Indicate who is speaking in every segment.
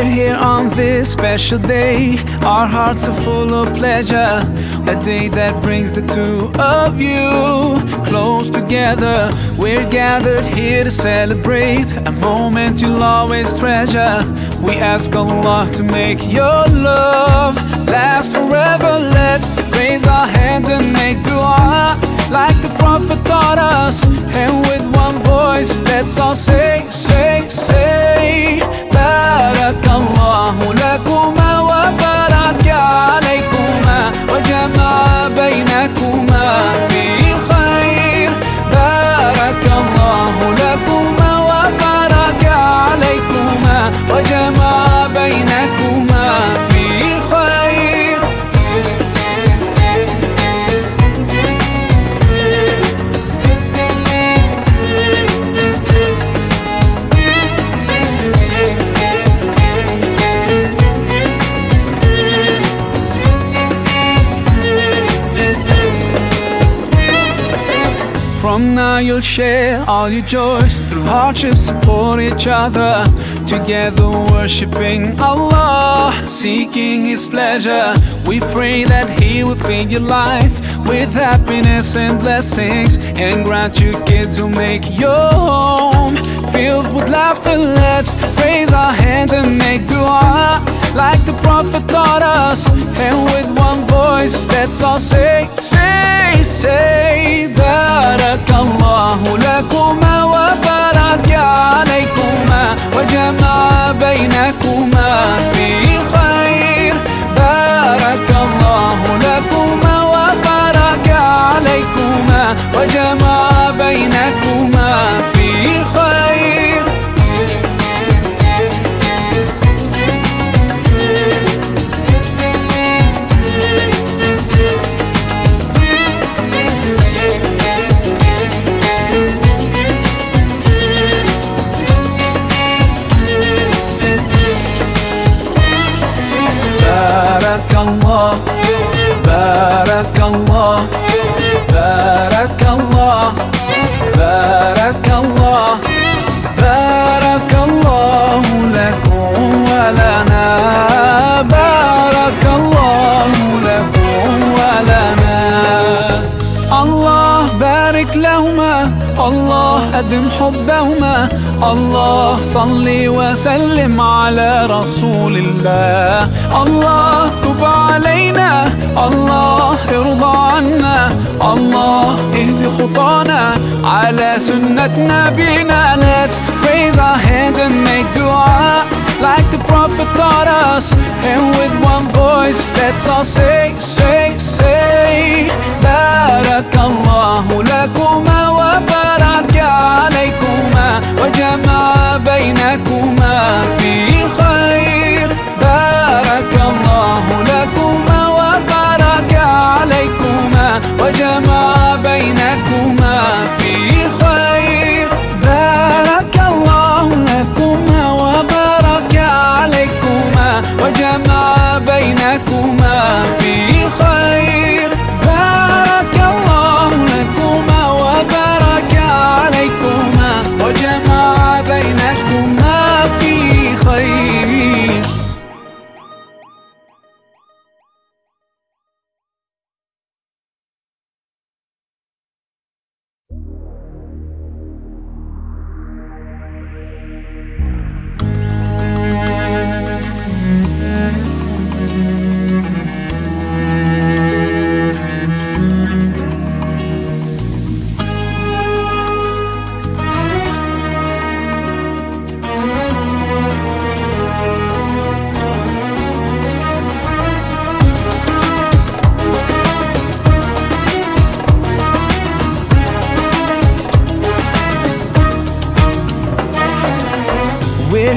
Speaker 1: here on this special day. Our hearts are full of pleasure. A day that brings the two of you close together. We're gathered here to celebrate a moment you'll always treasure. We ask Allah to make your love And now you'll share all your joys Through hardship support each other. Together worshipping Allah Seeking His pleasure. We pray that He will fill your life With happiness and blessings And grant you kids who make your home Filled with laughter. Let's raise our hands and make dua Like the Prophet taught us And with one voice Let's all say, say, say. الله لكما وبارك عليكما وجمع 刚 حبهما الله صل وسلم على رسول الله الله تب علينا الله ارضى عنا الله اهد خطانا على سنة نبينا Let's raise our hands and make dua like the Prophet taught us And with one voice let's all say, say, وجمع بينكما في خير. بارك الله لكما وبارك عليكما وجمع بينكما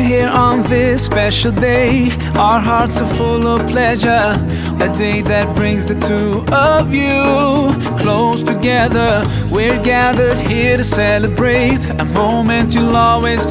Speaker 1: here on this special day. Our hearts are full of pleasure. A day that brings the two of you close together. We're gathered here to celebrate a moment you'll always.